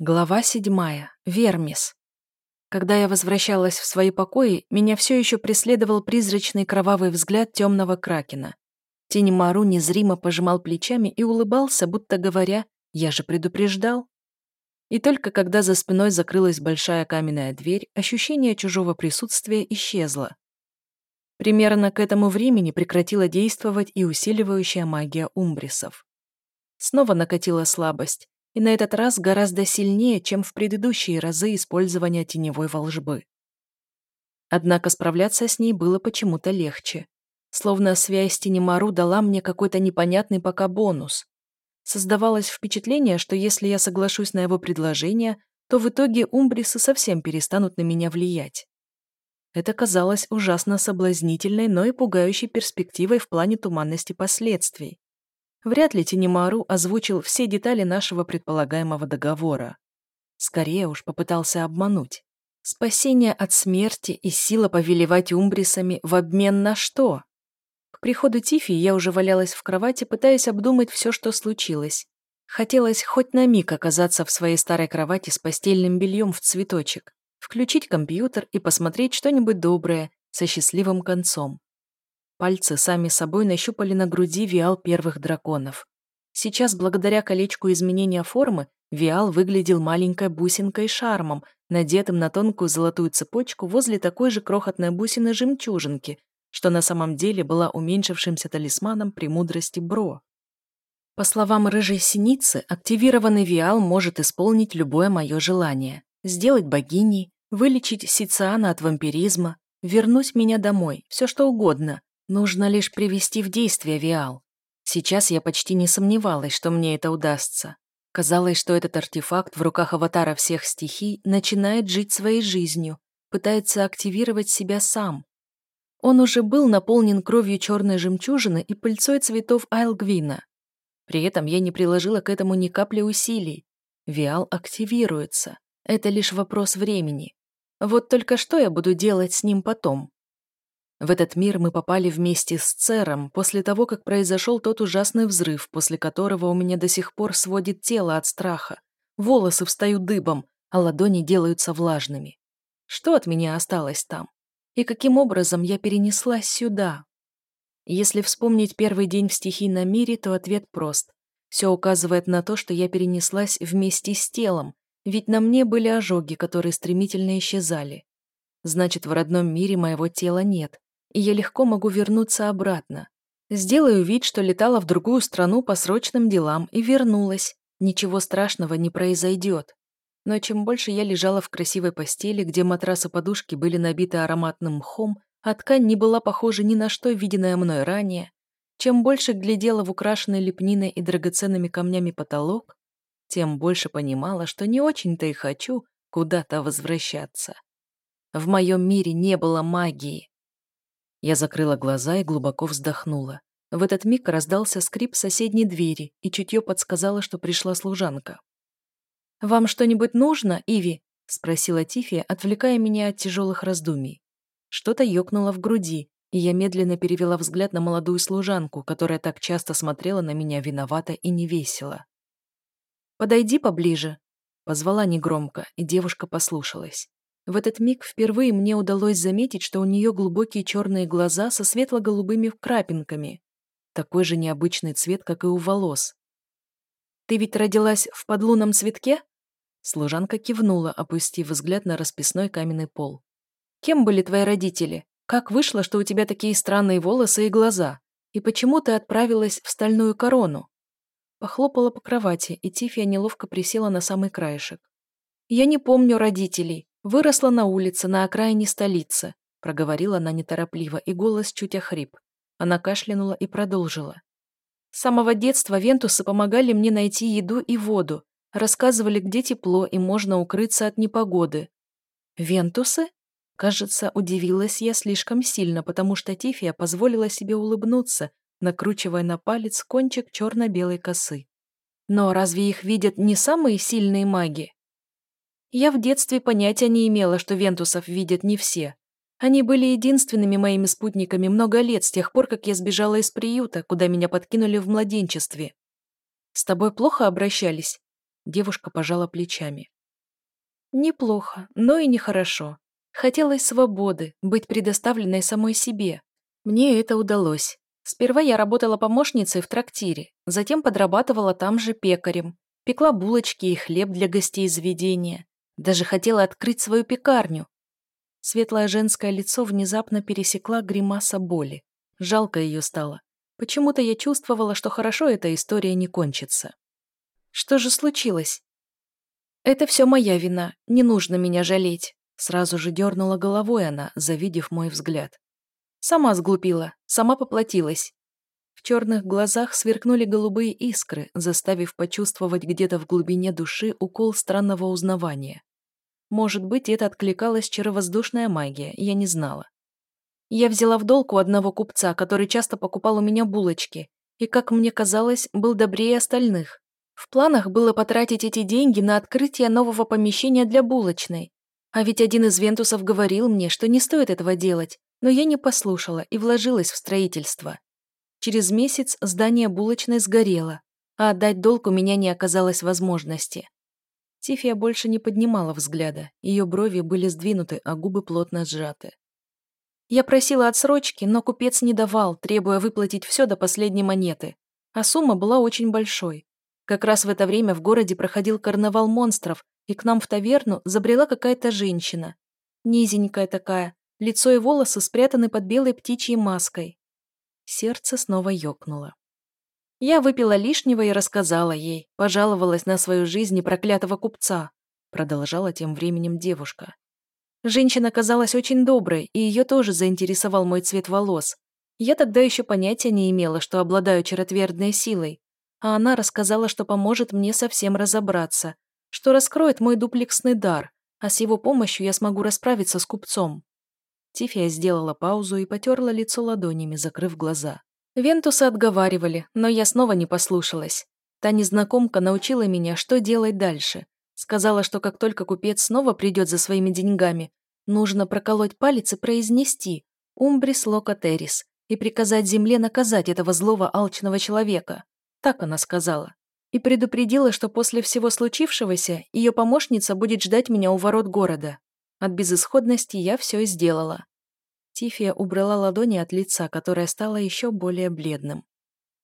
Глава седьмая. Вермис. Когда я возвращалась в свои покои, меня все еще преследовал призрачный кровавый взгляд темного кракена. Тинемару незримо пожимал плечами и улыбался, будто говоря, «Я же предупреждал». И только когда за спиной закрылась большая каменная дверь, ощущение чужого присутствия исчезло. Примерно к этому времени прекратила действовать и усиливающая магия умбрисов. Снова накатила слабость, и на этот раз гораздо сильнее, чем в предыдущие разы использования теневой волжбы. Однако справляться с ней было почему-то легче. Словно связь Тенемару дала мне какой-то непонятный пока бонус. Создавалось впечатление, что если я соглашусь на его предложение, то в итоге умбрисы совсем перестанут на меня влиять. Это казалось ужасно соблазнительной, но и пугающей перспективой в плане туманности последствий. Вряд ли Тинемару озвучил все детали нашего предполагаемого договора. Скорее уж попытался обмануть. Спасение от смерти и сила повелевать умбрисами в обмен на что? К приходу Тифи я уже валялась в кровати, пытаясь обдумать все, что случилось. Хотелось хоть на миг оказаться в своей старой кровати с постельным бельем в цветочек, включить компьютер и посмотреть что-нибудь доброе, со счастливым концом. Пальцы сами собой нащупали на груди виал первых драконов. Сейчас, благодаря колечку изменения формы, виал выглядел маленькой бусинкой шармом, надетым на тонкую золотую цепочку возле такой же крохотной бусины жемчужинки, что на самом деле была уменьшившимся талисманом премудрости Бро. По словам рыжей синицы, активированный виал может исполнить любое мое желание. Сделать богиней, вылечить Сициана от вампиризма, вернуть меня домой, все что угодно, Нужно лишь привести в действие Виал. Сейчас я почти не сомневалась, что мне это удастся. Казалось, что этот артефакт в руках аватара всех стихий начинает жить своей жизнью, пытается активировать себя сам. Он уже был наполнен кровью черной жемчужины и пыльцой цветов Айлгвина. При этом я не приложила к этому ни капли усилий. Виал активируется. Это лишь вопрос времени. Вот только что я буду делать с ним потом? В этот мир мы попали вместе с Цером после того, как произошел тот ужасный взрыв, после которого у меня до сих пор сводит тело от страха. Волосы встают дыбом, а ладони делаются влажными. Что от меня осталось там? И каким образом я перенеслась сюда? Если вспомнить первый день в стихийном мире, то ответ прост. Все указывает на то, что я перенеслась вместе с телом, ведь на мне были ожоги, которые стремительно исчезали. Значит, в родном мире моего тела нет, и я легко могу вернуться обратно. Сделаю вид, что летала в другую страну по срочным делам и вернулась. Ничего страшного не произойдет. Но чем больше я лежала в красивой постели, где матрас и подушки были набиты ароматным мхом, а ткань не была похожа ни на что, виденное мной ранее, чем больше глядела в украшенный лепниной и драгоценными камнями потолок, тем больше понимала, что не очень-то и хочу куда-то возвращаться. В моем мире не было магии. Я закрыла глаза и глубоко вздохнула. В этот миг раздался скрип соседней двери, и чутье подсказало, что пришла служанка. «Вам что-нибудь нужно, Иви?» — спросила Тифия, отвлекая меня от тяжелых раздумий. Что-то ёкнуло в груди, и я медленно перевела взгляд на молодую служанку, которая так часто смотрела на меня виновато и невесело. «Подойди поближе», — позвала негромко, и девушка послушалась. В этот миг впервые мне удалось заметить, что у нее глубокие черные глаза со светло-голубыми крапинками. Такой же необычный цвет, как и у волос. «Ты ведь родилась в подлунном цветке?» Служанка кивнула, опустив взгляд на расписной каменный пол. «Кем были твои родители? Как вышло, что у тебя такие странные волосы и глаза? И почему ты отправилась в стальную корону?» Похлопала по кровати, и Тифия неловко присела на самый краешек. «Я не помню родителей. Выросла на улице, на окраине столицы, проговорила она неторопливо, и голос чуть охрип. Она кашлянула и продолжила. С самого детства вентусы помогали мне найти еду и воду, рассказывали, где тепло и можно укрыться от непогоды. Вентусы? Кажется, удивилась я слишком сильно, потому что Тифия позволила себе улыбнуться, накручивая на палец кончик черно-белой косы. Но разве их видят не самые сильные маги? Я в детстве понятия не имела, что вентусов видят не все. Они были единственными моими спутниками много лет с тех пор, как я сбежала из приюта, куда меня подкинули в младенчестве. С тобой плохо обращались? Девушка пожала плечами. Неплохо, но и нехорошо. Хотелось свободы, быть предоставленной самой себе. Мне это удалось. Сперва я работала помощницей в трактире, затем подрабатывала там же пекарем, пекла булочки и хлеб для гостей заведения. Даже хотела открыть свою пекарню. Светлое женское лицо внезапно пересекла гримаса боли. Жалко ее стало. Почему-то я чувствовала, что хорошо эта история не кончится. Что же случилось? Это все моя вина, не нужно меня жалеть. Сразу же дернула головой она, завидев мой взгляд. Сама сглупила, сама поплатилась. В черных глазах сверкнули голубые искры, заставив почувствовать где-то в глубине души укол странного узнавания. Может быть, это откликалась чаровоздушная магия, я не знала. Я взяла в долг у одного купца, который часто покупал у меня булочки, и, как мне казалось, был добрее остальных. В планах было потратить эти деньги на открытие нового помещения для булочной. А ведь один из Вентусов говорил мне, что не стоит этого делать, но я не послушала и вложилась в строительство. Через месяц здание булочной сгорело, а отдать долг у меня не оказалось возможности. Тифия больше не поднимала взгляда, ее брови были сдвинуты, а губы плотно сжаты. Я просила отсрочки, но купец не давал, требуя выплатить все до последней монеты, а сумма была очень большой. Как раз в это время в городе проходил карнавал монстров, и к нам в таверну забрела какая-то женщина. Низенькая такая, Лицо и волосы спрятаны под белой птичьей маской. Сердце снова ёкнуло. Я выпила лишнего и рассказала ей, пожаловалась на свою жизнь и проклятого купца, продолжала тем временем девушка. Женщина казалась очень доброй, и ее тоже заинтересовал мой цвет волос. Я тогда еще понятия не имела, что обладаю черотвердной силой, а она рассказала, что поможет мне совсем разобраться, что раскроет мой дуплексный дар, а с его помощью я смогу расправиться с купцом. Тифия сделала паузу и потерла лицо ладонями, закрыв глаза. Вентусы отговаривали, но я снова не послушалась. Та незнакомка научила меня, что делать дальше. Сказала, что как только купец снова придет за своими деньгами, нужно проколоть палец и произнести «Умбрис локатерис» и приказать земле наказать этого злого алчного человека. Так она сказала. И предупредила, что после всего случившегося ее помощница будет ждать меня у ворот города. От безысходности я все сделала. Тифия убрала ладони от лица, которое стало еще более бледным.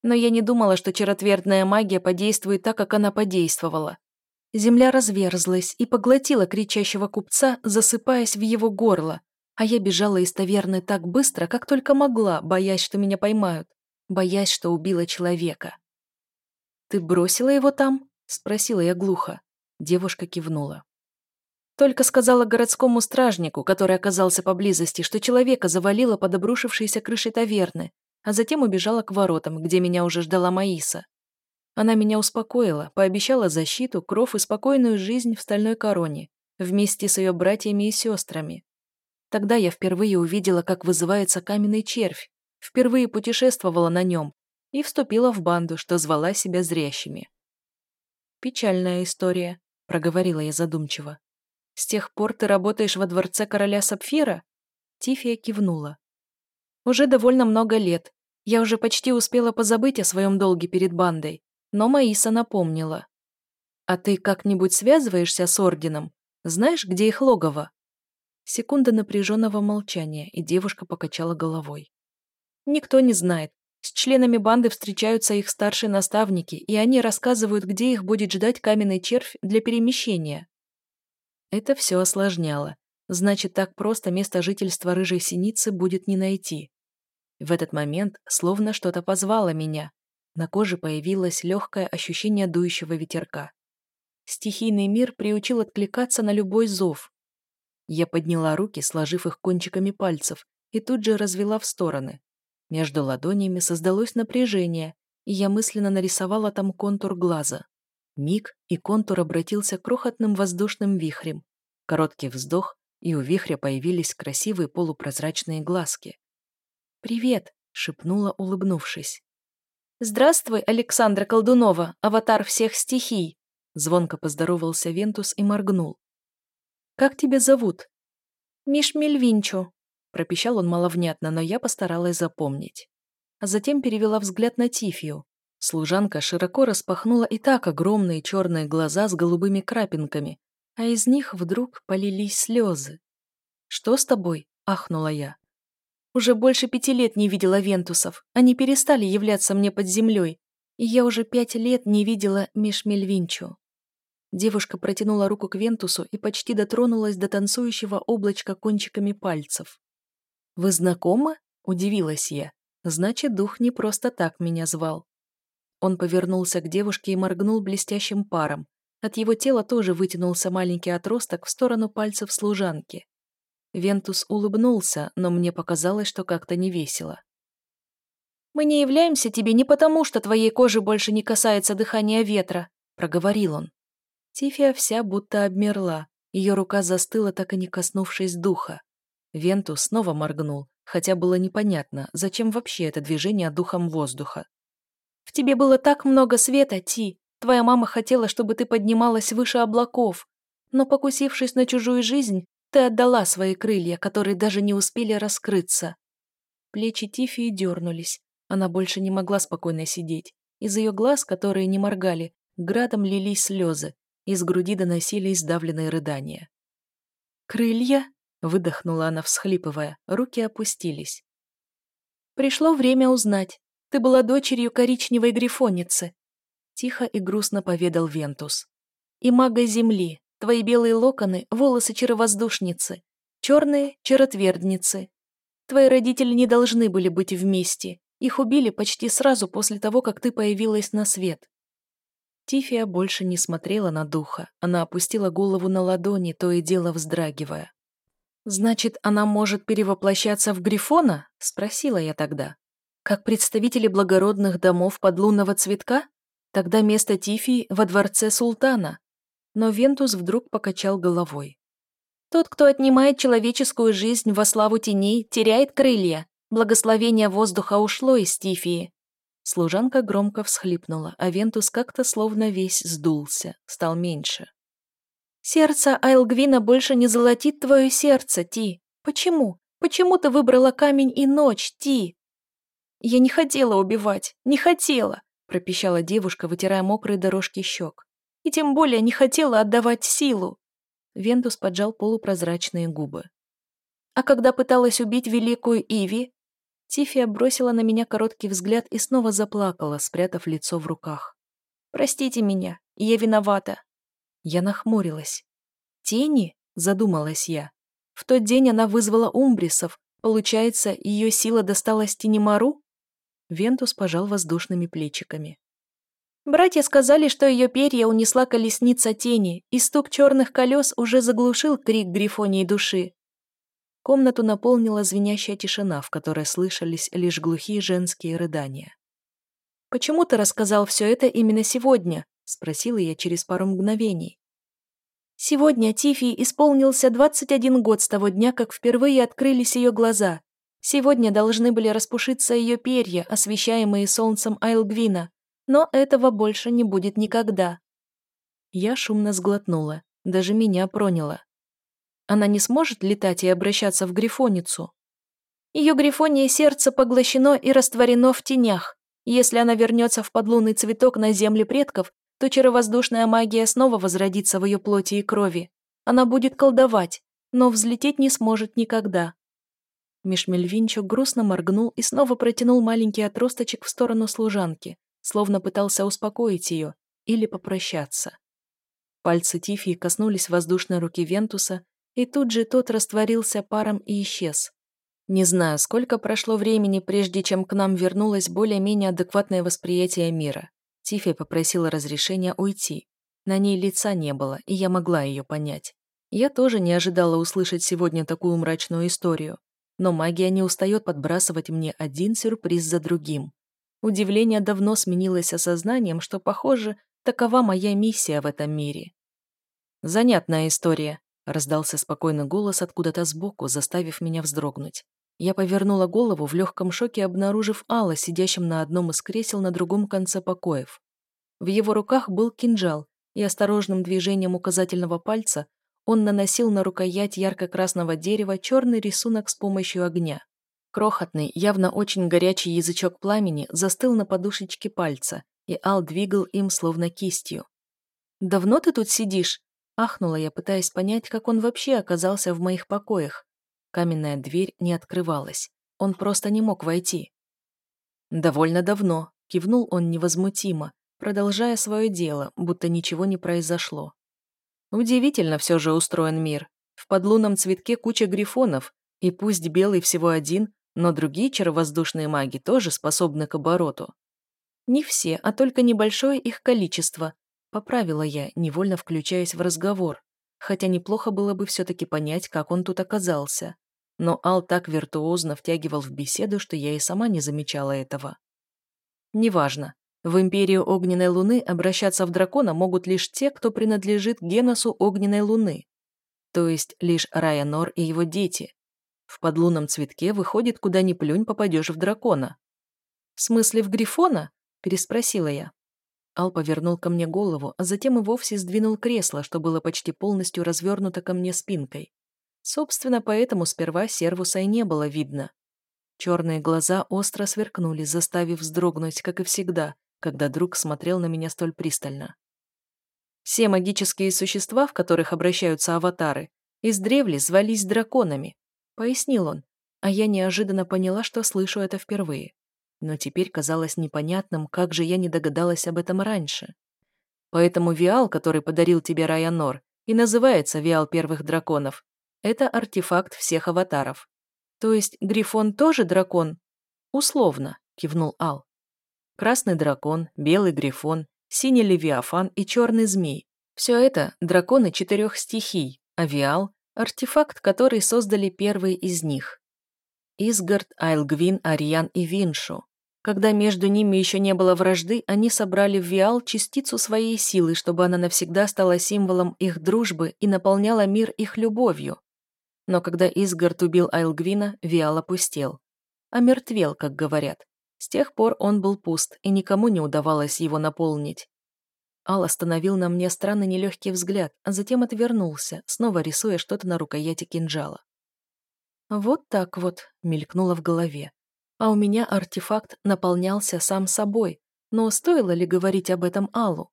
Но я не думала, что черотвердная магия подействует так, как она подействовала. Земля разверзлась и поглотила кричащего купца, засыпаясь в его горло, а я бежала из таверны так быстро, как только могла, боясь, что меня поймают, боясь, что убила человека. «Ты бросила его там?» — спросила я глухо. Девушка кивнула. Только сказала городскому стражнику, который оказался поблизости, что человека завалило под обрушившейся крышей таверны, а затем убежала к воротам, где меня уже ждала Маиса. Она меня успокоила, пообещала защиту, кров и спокойную жизнь в стальной короне, вместе с ее братьями и сестрами. Тогда я впервые увидела, как вызывается каменный червь, впервые путешествовала на нем и вступила в банду, что звала себя зрящими. «Печальная история», — проговорила я задумчиво. «С тех пор ты работаешь во дворце короля Сапфира?» Тифия кивнула. «Уже довольно много лет. Я уже почти успела позабыть о своем долге перед бандой, но Маиса напомнила. «А ты как-нибудь связываешься с орденом? Знаешь, где их логово?» Секунда напряженного молчания, и девушка покачала головой. «Никто не знает. С членами банды встречаются их старшие наставники, и они рассказывают, где их будет ждать каменный червь для перемещения. Это все осложняло. Значит, так просто место жительства рыжей синицы будет не найти. В этот момент словно что-то позвало меня. На коже появилось легкое ощущение дующего ветерка. Стихийный мир приучил откликаться на любой зов. Я подняла руки, сложив их кончиками пальцев, и тут же развела в стороны. Между ладонями создалось напряжение, и я мысленно нарисовала там контур глаза. Миг, и контур обратился крохотным воздушным вихрем. Короткий вздох, и у вихря появились красивые полупрозрачные глазки. «Привет!» — шепнула, улыбнувшись. «Здравствуй, Александра Колдунова, аватар всех стихий!» Звонко поздоровался Вентус и моргнул. «Как тебя зовут?» «Миш Мельвинчо», — пропищал он маловнятно, но я постаралась запомнить. А затем перевела взгляд на Тифию. Служанка широко распахнула и так огромные черные глаза с голубыми крапинками, а из них вдруг полились слезы. «Что с тобой?» – ахнула я. «Уже больше пяти лет не видела вентусов. Они перестали являться мне под землей, и я уже пять лет не видела Мишмельвинчу». Девушка протянула руку к Вентусу и почти дотронулась до танцующего облачка кончиками пальцев. «Вы знакомы?» – удивилась я. «Значит, дух не просто так меня звал». Он повернулся к девушке и моргнул блестящим паром. От его тела тоже вытянулся маленький отросток в сторону пальцев служанки. Вентус улыбнулся, но мне показалось, что как-то невесело. «Мы не являемся тебе не потому, что твоей кожи больше не касается дыхания ветра», — проговорил он. Тифия вся будто обмерла, ее рука застыла, так и не коснувшись духа. Венту снова моргнул, хотя было непонятно, зачем вообще это движение духом воздуха. «В тебе было так много света, Ти. Твоя мама хотела, чтобы ты поднималась выше облаков. Но, покусившись на чужую жизнь, ты отдала свои крылья, которые даже не успели раскрыться». Плечи Тифии дернулись. Она больше не могла спокойно сидеть. Из ее глаз, которые не моргали, градом лились слезы, из груди доносились сдавленные рыдания. «Крылья?» — выдохнула она, всхлипывая, руки опустились. «Пришло время узнать. Ты была дочерью коричневой грифоницы», — тихо и грустно поведал Вентус. «И мага Земли, твои белые локоны — волосы чаровоздушницы, черные — чаротвердницы. Твои родители не должны были быть вместе, их убили почти сразу после того, как ты появилась на свет. Тифия больше не смотрела на духа, она опустила голову на ладони, то и дело вздрагивая. «Значит, она может перевоплощаться в Грифона?» – спросила я тогда. «Как представители благородных домов подлунного цветка? Тогда место Тифии во дворце султана». Но Вентус вдруг покачал головой. «Тот, кто отнимает человеческую жизнь во славу теней, теряет крылья. Благословение воздуха ушло из Тифии. Служанка громко всхлипнула, а Вентус как-то словно весь сдулся, стал меньше. «Сердце Айлгвина больше не золотит твое сердце, Ти. Почему? Почему ты выбрала камень и ночь, Ти?» «Я не хотела убивать, не хотела», пропищала девушка, вытирая мокрые дорожки щек. «И тем более не хотела отдавать силу». Вентус поджал полупрозрачные губы. «А когда пыталась убить великую Иви, Тифия бросила на меня короткий взгляд и снова заплакала, спрятав лицо в руках. «Простите меня, я виновата». Я нахмурилась. «Тени?» – задумалась я. В тот день она вызвала умбрисов. Получается, ее сила досталась Тенемару? Вентус пожал воздушными плечиками. Братья сказали, что ее перья унесла колесница тени, и стук черных колес уже заглушил крик грифонии души. Комнату наполнила звенящая тишина, в которой слышались лишь глухие женские рыдания. «Почему ты рассказал все это именно сегодня?» – спросила я через пару мгновений. Сегодня Тифи исполнился 21 год с того дня, как впервые открылись ее глаза. Сегодня должны были распушиться ее перья, освещаемые солнцем Айлгвина, но этого больше не будет никогда. Я шумно сглотнула, даже меня проняло. Она не сможет летать и обращаться в грифоницу. Ее грифоние сердце поглощено и растворено в тенях. Если она вернется в подлунный цветок на земле предков, то чаровоздушная магия снова возродится в ее плоти и крови. Она будет колдовать, но взлететь не сможет никогда. Мишмельвинчо грустно моргнул и снова протянул маленький отросточек в сторону служанки, словно пытался успокоить ее или попрощаться. Пальцы Тифии коснулись воздушной руки Вентуса, и тут же тот растворился паром и исчез. Не знаю, сколько прошло времени, прежде чем к нам вернулось более-менее адекватное восприятие мира. Тифи попросила разрешения уйти. На ней лица не было, и я могла ее понять. Я тоже не ожидала услышать сегодня такую мрачную историю. Но магия не устает подбрасывать мне один сюрприз за другим. Удивление давно сменилось осознанием, что, похоже, такова моя миссия в этом мире. Занятная история, Раздался спокойный голос откуда-то сбоку, заставив меня вздрогнуть. Я повернула голову в легком шоке, обнаружив Алла, сидящим на одном из кресел на другом конце покоев. В его руках был кинжал, и осторожным движением указательного пальца он наносил на рукоять ярко-красного дерева черный рисунок с помощью огня. Крохотный, явно очень горячий язычок пламени застыл на подушечке пальца, и Ал двигал им словно кистью. «Давно ты тут сидишь?» — ахнула я, пытаясь понять, как он вообще оказался в моих покоях. Каменная дверь не открывалась. Он просто не мог войти. «Довольно давно», — кивнул он невозмутимо, продолжая свое дело, будто ничего не произошло. Удивительно все же устроен мир. В подлунном цветке куча грифонов, и пусть белый всего один, но другие чаровоздушные маги тоже способны к обороту. Не все, а только небольшое их количество, поправила я, невольно включаясь в разговор, хотя неплохо было бы все-таки понять, как он тут оказался. Но Ал так виртуозно втягивал в беседу, что я и сама не замечала этого. Неважно. В Империю Огненной Луны обращаться в дракона могут лишь те, кто принадлежит Геносу Огненной Луны, то есть лишь Райанор и его дети. В подлунном цветке выходит, куда ни плюнь, попадешь в дракона. «В смысле, в Грифона?» – переспросила я. Ал повернул ко мне голову, а затем и вовсе сдвинул кресло, что было почти полностью развернуто ко мне спинкой. Собственно, поэтому сперва сервуса и не было видно. Черные глаза остро сверкнули, заставив вздрогнуть, как и всегда, когда друг смотрел на меня столь пристально. Все магические существа, в которых обращаются аватары, издревле звались драконами, пояснил он, а я неожиданно поняла, что слышу это впервые. Но теперь казалось непонятным, как же я не догадалась об этом раньше. Поэтому Виал, который подарил тебе Райанор, и называется Виал Первых Драконов, это артефакт всех аватаров. То есть Грифон тоже дракон? Условно, кивнул Ал. Красный дракон, белый грифон, синий левиафан и черный змей. Все это – драконы четырех стихий, авиал – артефакт, который создали первые из них. Изгард, Айлгвин, Ариан и Виншу. Когда между ними еще не было вражды, они собрали в Виал частицу своей силы, чтобы она навсегда стала символом их дружбы и наполняла мир их любовью. Но когда Изгард убил Айлгвина, Виал опустел. Омертвел, как говорят. С тех пор он был пуст, и никому не удавалось его наполнить. Ал остановил на мне странный нелегкий взгляд, а затем отвернулся, снова рисуя что-то на рукояти кинжала. «Вот так вот», — мелькнуло в голове. А у меня артефакт наполнялся сам собой, но стоило ли говорить об этом Аллу?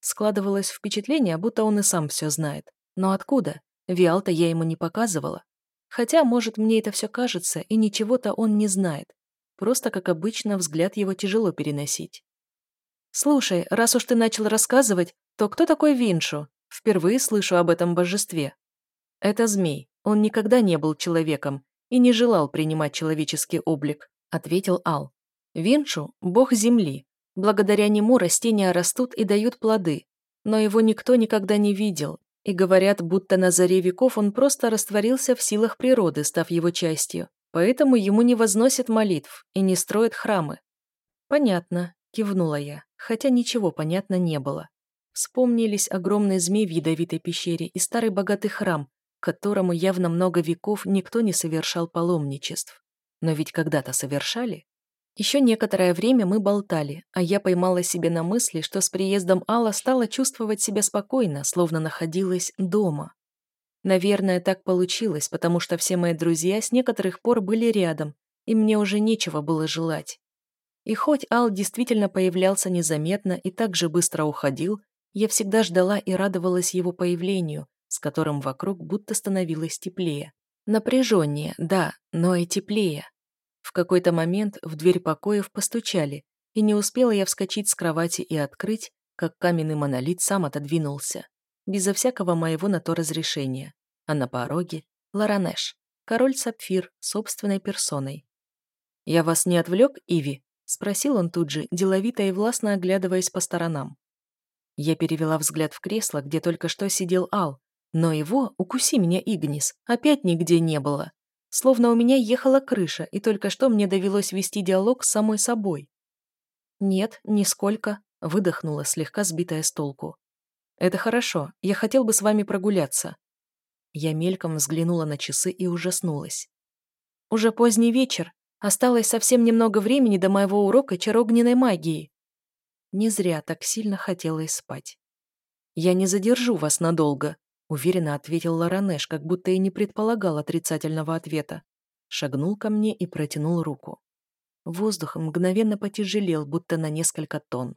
Складывалось впечатление, будто он и сам все знает. Но откуда? Виалта я ему не показывала. Хотя, может, мне это все кажется, и ничего-то он не знает. Просто, как обычно, взгляд его тяжело переносить. «Слушай, раз уж ты начал рассказывать, то кто такой Виншу? Впервые слышу об этом божестве». «Это змей. Он никогда не был человеком и не желал принимать человеческий облик», ответил Ал. «Виншу – бог земли. Благодаря нему растения растут и дают плоды. Но его никто никогда не видел, и говорят, будто на заре веков он просто растворился в силах природы, став его частью. Поэтому ему не возносят молитв и не строят храмы. Понятно, кивнула я, хотя ничего понятно не было. Вспомнились огромные змей в ядовитой пещере и старый богатый храм, которому явно много веков никто не совершал паломничеств. Но ведь когда-то совершали. Еще некоторое время мы болтали, а я поймала себе на мысли, что с приездом Алла стала чувствовать себя спокойно, словно находилась дома. Наверное, так получилось, потому что все мои друзья с некоторых пор были рядом, и мне уже нечего было желать. И хоть Ал действительно появлялся незаметно и так же быстро уходил, я всегда ждала и радовалась его появлению, с которым вокруг будто становилось теплее. Напряженнее, да, но и теплее. В какой-то момент в дверь покоев постучали, и не успела я вскочить с кровати и открыть, как каменный монолит сам отодвинулся безо всякого моего на то разрешения. А на пороге — Ларанеш, король Сапфир, собственной персоной. «Я вас не отвлек, Иви?» — спросил он тут же, деловито и властно оглядываясь по сторонам. Я перевела взгляд в кресло, где только что сидел Ал, но его, укуси меня, Игнис, опять нигде не было. Словно у меня ехала крыша, и только что мне довелось вести диалог с самой собой. «Нет, нисколько», — выдохнула, слегка сбитая с толку. «Это хорошо. Я хотел бы с вами прогуляться». Я мельком взглянула на часы и ужаснулась. «Уже поздний вечер. Осталось совсем немного времени до моего урока чарогненной магии». Не зря так сильно хотелось спать. «Я не задержу вас надолго», — уверенно ответил Ларанеш, как будто и не предполагал отрицательного ответа. Шагнул ко мне и протянул руку. Воздух мгновенно потяжелел, будто на несколько тонн.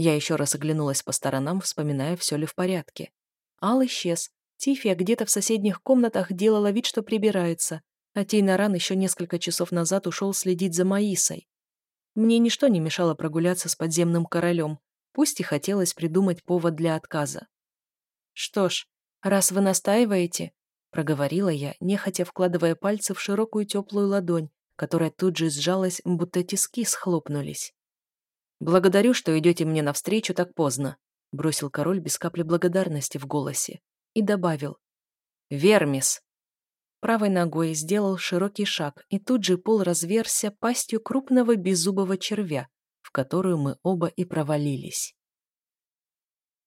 Я еще раз оглянулась по сторонам, вспоминая, все ли в порядке. Ал исчез. Тифия где-то в соседних комнатах делала вид, что прибирается, а Тейнаран еще несколько часов назад ушел следить за Маисой. Мне ничто не мешало прогуляться с подземным королем, пусть и хотелось придумать повод для отказа. «Что ж, раз вы настаиваете», — проговорила я, нехотя вкладывая пальцы в широкую теплую ладонь, которая тут же сжалась, будто тиски схлопнулись. «Благодарю, что идете мне навстречу так поздно», — бросил король без капли благодарности в голосе и добавил. «Вермис!» Правой ногой сделал широкий шаг, и тут же пол разверся пастью крупного беззубого червя, в которую мы оба и провалились.